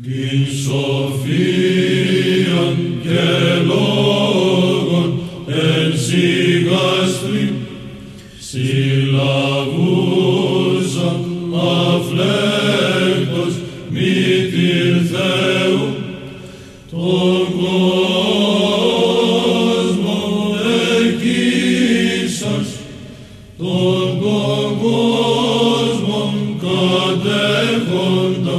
Την σοφίαν και λόγων ενσυγαστρή συλλαβούσαν αφλέκτος μήτηρ Θεού. Τον κόσμο εκείσας τον κόσμο κατέχοντα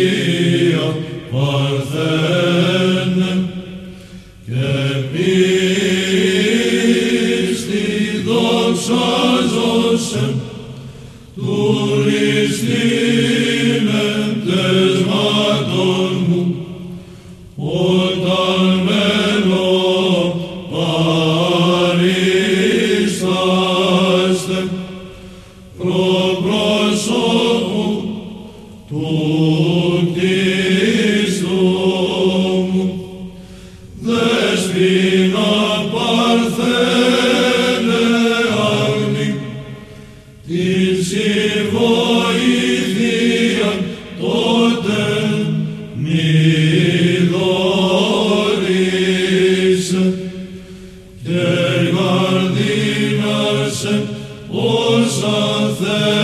παρθένε και εμείς τη δόξα του Χριστήν εντεσμάτων μου όταν μένω παρίσταστε προ πρόσωπου του Κτήρου in si voit vian totem miloris del gardinas osam